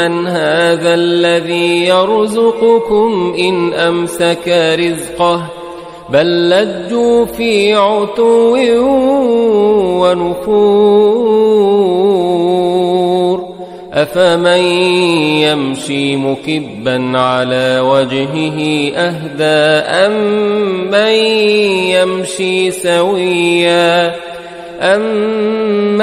هذا الذي يرزقكم إن أمسك رزقه بل لجوا في عتو ونفور أفمن يمشي مكبا على وجهه أهدى أم من يمشي سويا أمن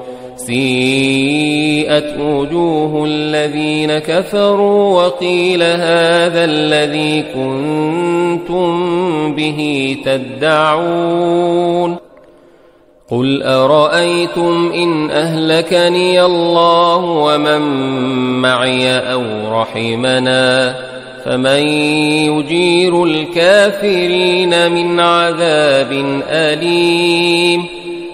سيئت وجوه الذين كفروا وقيل هذا الذي كنتم به تدعون قل أرأيتم إن أهلكني الله ومن معي أو رحمنا فمن يجير الكافرين من عذاب أليم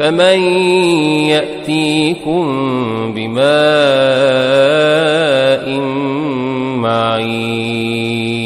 فمن يأتيكم بماء معين